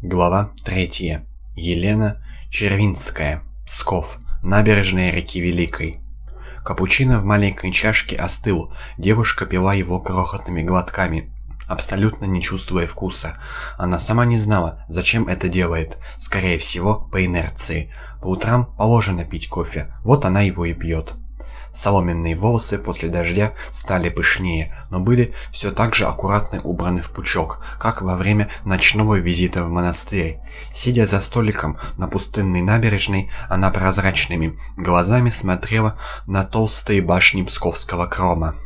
Глава 3. Елена Червинская. Псков. Набережная реки Великой. Капучино в маленькой чашке остыл. Девушка пила его крохотными глотками, абсолютно не чувствуя вкуса. Она сама не знала, зачем это делает. Скорее всего, по инерции. По утрам положено пить кофе. Вот она его и пьет. Соломенные волосы после дождя стали пышнее, но были все так же аккуратно убраны в пучок, как во время ночного визита в монастырь. Сидя за столиком на пустынной набережной, она прозрачными глазами смотрела на толстые башни Псковского крома.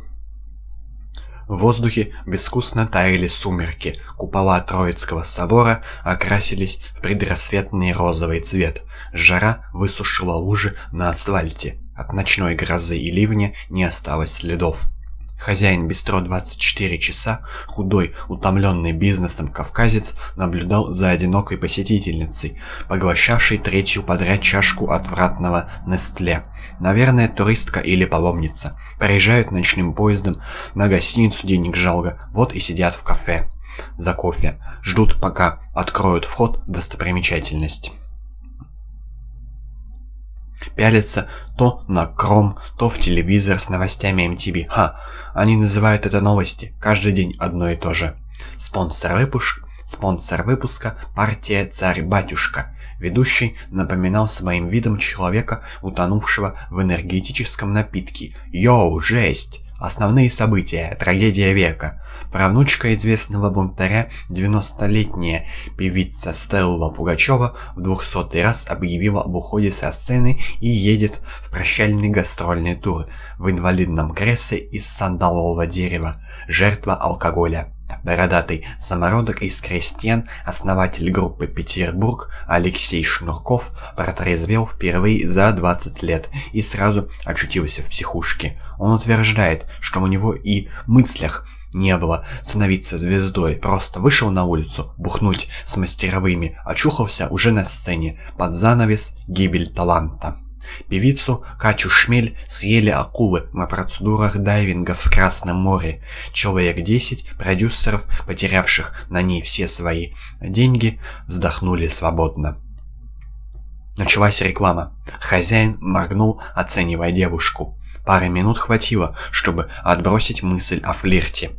В воздухе безвкусно таяли сумерки, купола Троицкого собора окрасились в предрассветный розовый цвет, жара высушила лужи на асфальте, от ночной грозы и ливня не осталось следов. Хозяин бистро 24 часа, худой, утомленный бизнесом кавказец, наблюдал за одинокой посетительницей, поглощавшей третью подряд чашку отвратного Нестле. Наверное, туристка или паломница. Приезжают ночным поездом, на гостиницу денег жалко, вот и сидят в кафе. За кофе. Ждут, пока откроют вход в достопримечательность пялится то на Кром, то в телевизор с новостями MTV. Ха, они называют это новости. Каждый день одно и то же. Спонсор выпуска, спонсор выпуска партия «Царь-батюшка». Ведущий напоминал своим видом человека, утонувшего в энергетическом напитке. «Йоу, жесть!» Основные события. Трагедия века. Правнучка известного бунтаря, 90-летняя певица Стелла Пугачева в двухсотый раз объявила об уходе со сцены и едет в прощальный гастрольный тур в инвалидном кресле из сандалового дерева, жертва алкоголя. Бородатый самородок из крестьян, основатель группы «Петербург» Алексей Шнурков протрезвел впервые за 20 лет и сразу очутился в психушке. Он утверждает, что у него и мыслях не было становиться звездой, просто вышел на улицу, бухнуть с мастеровыми, очухался уже на сцене, под занавес «Гибель таланта». Певицу Катю Шмель съели акулы на процедурах дайвинга в Красном море. Человек 10 продюсеров, потерявших на ней все свои деньги, вздохнули свободно. Началась реклама. Хозяин моргнул, оценивая девушку. Пары минут хватило, чтобы отбросить мысль о флирте.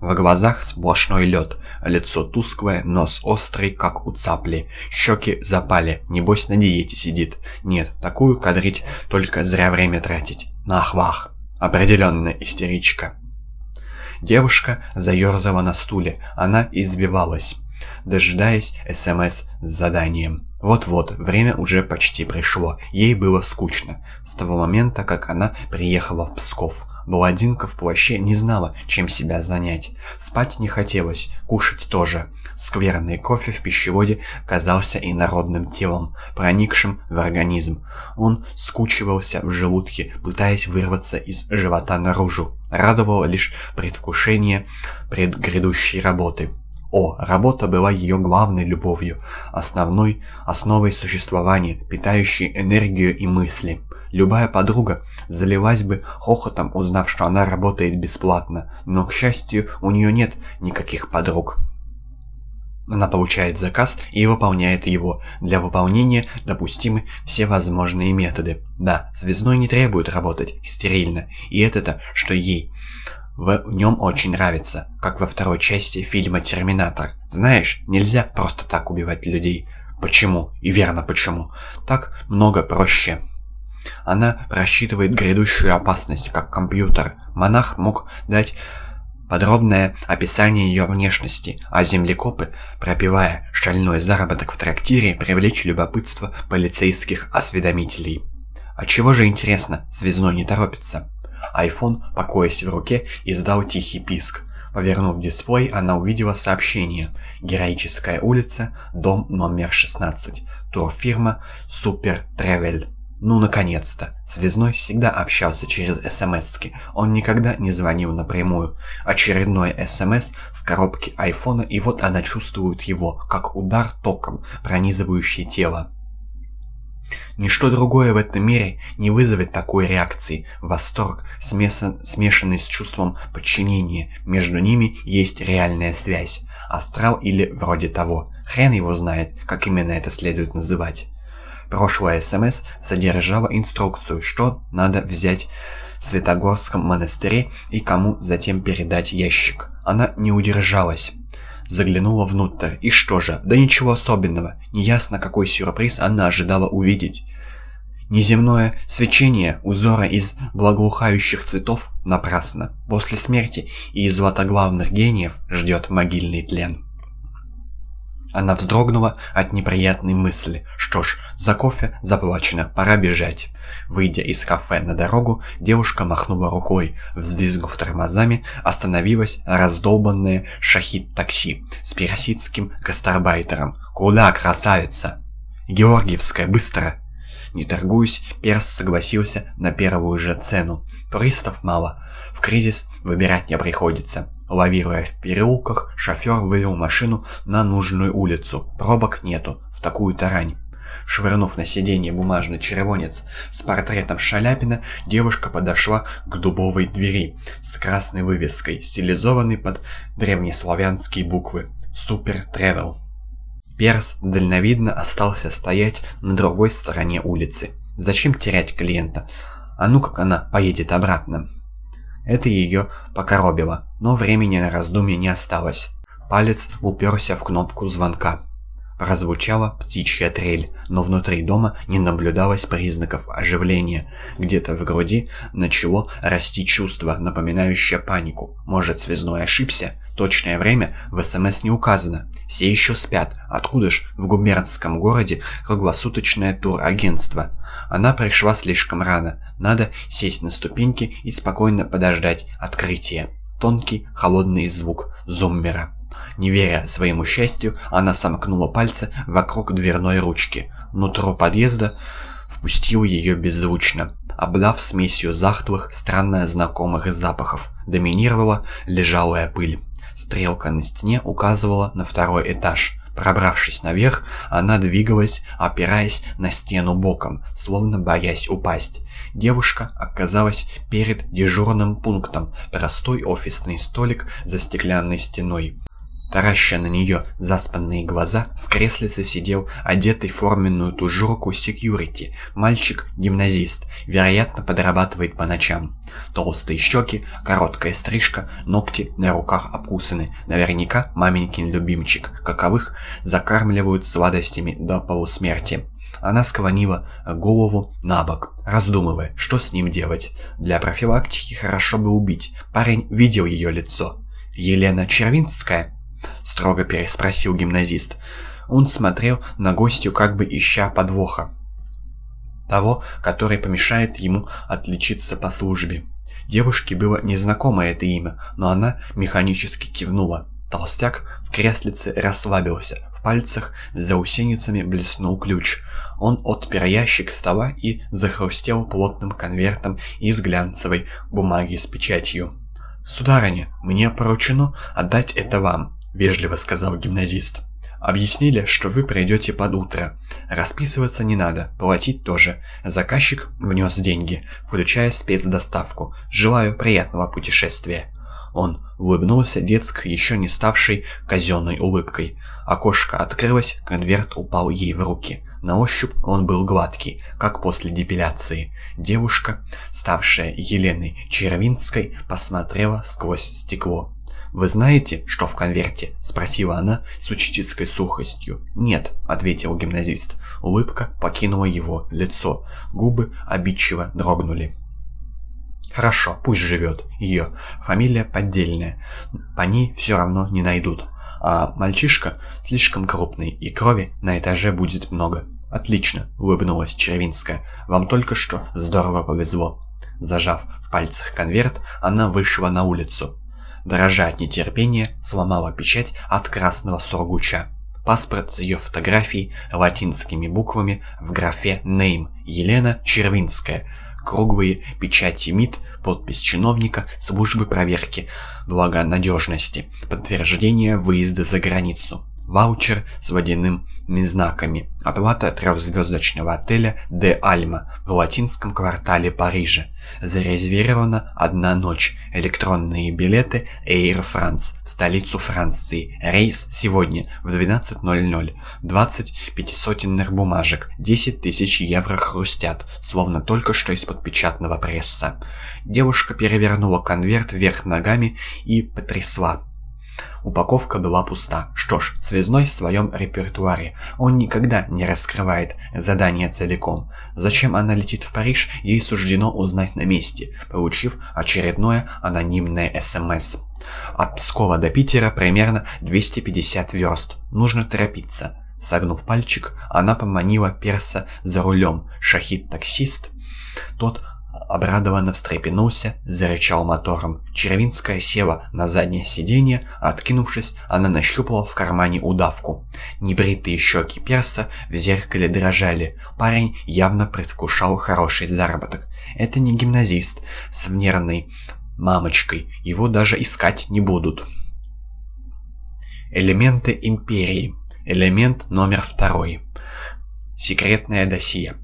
В глазах сплошной лед, лицо тусклое, нос острый, как у цапли, щеки запали, небось на диете сидит. Нет, такую кадрить только зря время тратить. На охвах. Определенная истеричка. Девушка заерзала на стуле, она избивалась, дожидаясь СМС с заданием. Вот-вот, время уже почти пришло, ей было скучно, с того момента, как она приехала в Псков. Блондинка в плаще не знала, чем себя занять. Спать не хотелось, кушать тоже. Скверный кофе в пищеводе казался инородным телом, проникшим в организм. Он скучивался в желудке, пытаясь вырваться из живота наружу. Радовало лишь предвкушение предгрядущей работы. О, работа была ее главной любовью, основной основой существования, питающей энергию и мысли. Любая подруга заливась бы хохотом, узнав, что она работает бесплатно, но, к счастью, у нее нет никаких подруг. Она получает заказ и выполняет его. Для выполнения допустимы все возможные методы. Да, связной не требует работать стерильно, и это-то, что ей в нем очень нравится, как во второй части фильма «Терминатор». Знаешь, нельзя просто так убивать людей. Почему? И верно почему. Так много проще. Она рассчитывает грядущую опасность, как компьютер. Монах мог дать подробное описание ее внешности, а землекопы, пропивая шальной заработок в трактире, привлечь любопытство полицейских осведомителей. А чего же интересно, связной не торопится? Айфон, покоясь в руке, издал тихий писк. Повернув дисплей, она увидела сообщение. Героическая улица, дом номер 16. Турфирма Супер Тревель. Ну, наконец-то. Связной всегда общался через СМСки. Он никогда не звонил напрямую. Очередной СМС в коробке айфона, и вот она чувствует его, как удар током, пронизывающий тело. Ничто другое в этом мире не вызовет такой реакции. Восторг, смесан, смешанный с чувством подчинения. Между ними есть реальная связь. астрал или вроде того. Хрен его знает, как именно это следует называть. Прошлое СМС содержало инструкцию, что надо взять в Святогорском монастыре и кому затем передать ящик. Она не удержалась. Заглянула внутрь. И что же? Да ничего особенного. Неясно, какой сюрприз она ожидала увидеть. Неземное свечение узора из благоухающих цветов напрасно. После смерти и златоглавных гениев ждет могильный тлен. Она вздрогнула от неприятной мысли. Что ж, за кофе заплачено, пора бежать. Выйдя из кафе на дорогу, девушка махнула рукой. Взвизгнув тормозами, остановилась раздолбанное шахид-такси с персидским гастарбайтером. «Куда, красавица?» «Георгиевская, быстро!» Не торгуясь, Перс согласился на первую же цену. Туристов мало. В кризис выбирать не приходится. Лавируя в переулках, шофер вывел машину на нужную улицу. Пробок нету. В такую тарань. Швырнув на сиденье бумажный червонец с портретом Шаляпина, девушка подошла к дубовой двери с красной вывеской, стилизованной под древнеславянские буквы «Супер Тревел». Перс дальновидно остался стоять на другой стороне улицы. Зачем терять клиента? А ну как она поедет обратно? Это ее покоробило, но времени на раздумье не осталось. Палец уперся в кнопку звонка. Прозвучала птичья трель, но внутри дома не наблюдалось признаков оживления. Где-то в груди начало расти чувство, напоминающее панику. Может, связной ошибся? Точное время в СМС не указано. Все еще спят. Откуда ж в губернском городе круглосуточное турагентство? Она пришла слишком рано. Надо сесть на ступеньки и спокойно подождать открытия. Тонкий, холодный звук зуммера. Не веря своему счастью, она сомкнула пальцы вокруг дверной ручки. Нутро подъезда впустил ее беззвучно, обдав смесью захтовых, странно знакомых запахов. Доминировала лежалая пыль. Стрелка на стене указывала на второй этаж. Пробравшись наверх, она двигалась, опираясь на стену боком, словно боясь упасть. Девушка оказалась перед дежурным пунктом, простой офисный столик за стеклянной стеной. Тараща на нее заспанные глаза, в креслице сидел одетый в форменную тужурку секьюрити, мальчик-гимназист, вероятно, подрабатывает по ночам. Толстые щеки, короткая стрижка, ногти на руках обкусаны, наверняка маменькин любимчик, каковых закармливают сладостями до полусмерти. Она склонила голову на бок, раздумывая, что с ним делать. Для профилактики хорошо бы убить. Парень видел ее лицо. Елена Червинская — строго переспросил гимназист. Он смотрел на гостью, как бы ища подвоха. Того, который помешает ему отличиться по службе. Девушке было незнакомо это имя, но она механически кивнула. Толстяк в креслице расслабился. В пальцах за усеницами блеснул ключ. Он отпер ящик стола и захрустел плотным конвертом из глянцевой бумаги с печатью. «Сударыня, мне поручено отдать это вам. — вежливо сказал гимназист. «Объяснили, что вы придете под утро. Расписываться не надо, платить тоже. Заказчик внес деньги, включая спецдоставку. Желаю приятного путешествия». Он улыбнулся детской, еще не ставшей казенной улыбкой. Окошко открылось, конверт упал ей в руки. На ощупь он был гладкий, как после депиляции. Девушка, ставшая Еленой Червинской, посмотрела сквозь стекло. «Вы знаете, что в конверте?» – спросила она с учительской сухостью. «Нет», – ответил гимназист. Улыбка покинула его лицо. Губы обидчиво дрогнули. «Хорошо, пусть живет. Ее. Фамилия поддельная. По ней все равно не найдут. А мальчишка слишком крупный, и крови на этаже будет много». «Отлично», — улыбнулась Червинская. «Вам только что здорово повезло». Зажав в пальцах конверт, она вышла на улицу дрожа от нетерпения, сломала печать от красного сургуча. Паспорт с ее фотографией латинскими буквами в графе «Name» Елена Червинская. Круглые печати МИД, подпись чиновника службы проверки благонадежности, подтверждение выезда за границу. Ваучер с водяными знаками. Оплата трехзвездочного отеля «Де Альма» в латинском квартале Парижа. Зарезервирована одна ночь. Электронные билеты Air France в столицу Франции. Рейс сегодня в 12.00. 20 пятисотенных бумажек. 10 тысяч евро хрустят, словно только что из-под печатного пресса. Девушка перевернула конверт вверх ногами и потрясла. Упаковка была пуста. Что ж, связной в своем репертуаре. Он никогда не раскрывает задание целиком. Зачем она летит в Париж, ей суждено узнать на месте, получив очередное анонимное СМС. От Пскова до Питера примерно 250 верст. Нужно торопиться. Согнув пальчик, она поманила перса за рулем. Шахид-таксист. Тот обрадованно встрепенулся, зарычал мотором. Червинская села на заднее сиденье, откинувшись, она нащупала в кармане удавку. Небритые щеки перса в зеркале дрожали. Парень явно предвкушал хороший заработок. Это не гимназист с нервной мамочкой, его даже искать не будут. Элементы империи. Элемент номер второй. Секретное досье.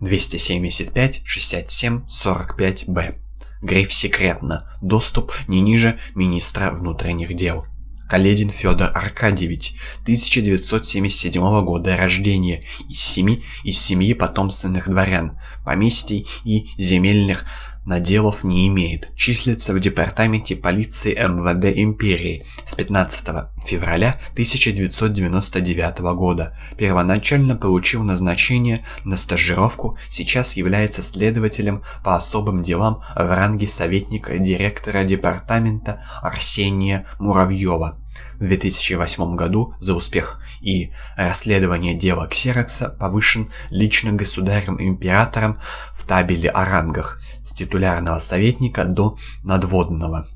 275 67 45 Б. Гриф «Секретно». Доступ не ниже министра внутренних дел. Каледин Федор Аркадьевич, 1977 года рождения, из, семи, из семьи потомственных дворян, поместий и земельных наделов не имеет. Числится в департаменте полиции МВД империи с 15 февраля 1999 года. Первоначально получил назначение на стажировку, сейчас является следователем по особым делам в ранге советника директора департамента Арсения Муравьева. В 2008 году за успех и расследование дела Ксерокса повышен лично государем-императором в табеле о рангах с титулярного советника до надводного.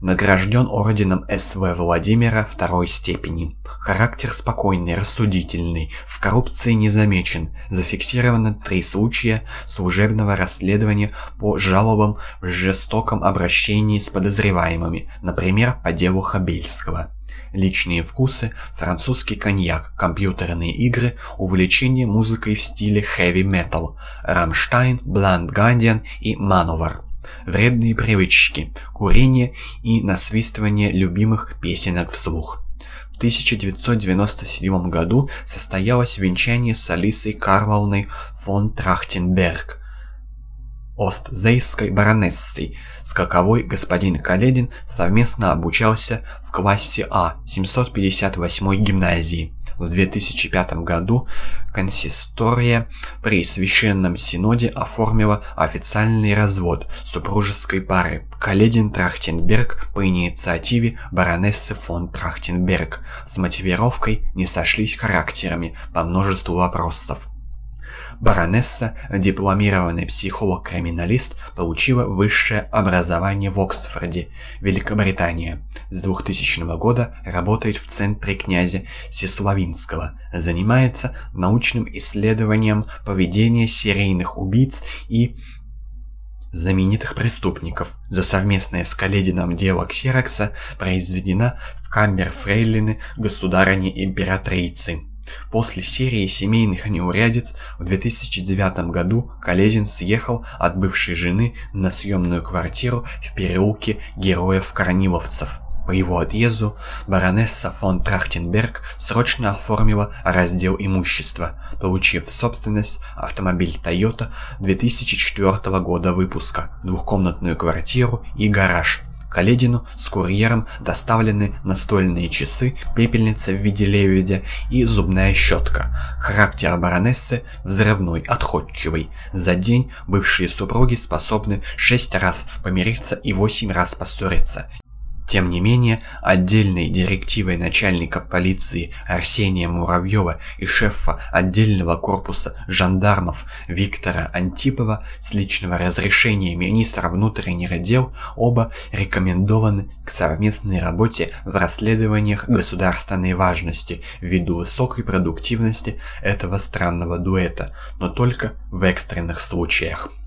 Награжден орденом СВ Владимира второй степени. Характер спокойный, рассудительный, в коррупции не замечен. Зафиксировано три случая служебного расследования по жалобам в жестоком обращении с подозреваемыми, например, по делу Хабельского личные вкусы, французский коньяк, компьютерные игры, увлечение музыкой в стиле хэви-метал, Рамштайн, Бланд Гандиан и Мановар. Вредные привычки, курение и насвистывание любимых песенок вслух. В 1997 году состоялось венчание с Алисой Карвалной фон Трахтенберг – Остзейской баронессой, с каковой господин Каледин совместно обучался в классе А 758 гимназии. В 2005 году консистория при Священном Синоде оформила официальный развод супружеской пары Каледин-Трахтенберг по инициативе баронессы фон Трахтенберг с мотивировкой «не сошлись характерами» по множеству вопросов. Баронесса, дипломированный психолог-криминалист, получила высшее образование в Оксфорде, Великобритания. С 2000 года работает в Центре князя Сеславинского, занимается научным исследованием поведения серийных убийц и знаменитых преступников. За совместное с Каледином дело Ксерокса произведена в камер фрейлины государыни-императрицы. После серии семейных неурядиц в 2009 году Каледин съехал от бывшей жены на съемную квартиру в переулке Героев-Корниловцев. По его отъезду баронесса фон Трахтенберг срочно оформила раздел имущества, получив в собственность автомобиль Toyota 2004 года выпуска, двухкомнатную квартиру и гараж – Каледину с курьером доставлены настольные часы, пепельница в виде лебедя и зубная щетка. Характер баронессы взрывной, отходчивый. За день бывшие супруги способны шесть раз помириться и восемь раз поссориться. Тем не менее, отдельной директивой начальника полиции Арсения Муравьева и шефа отдельного корпуса жандармов Виктора Антипова с личного разрешения министра внутренних дел оба рекомендованы к совместной работе в расследованиях государственной важности ввиду высокой продуктивности этого странного дуэта, но только в экстренных случаях.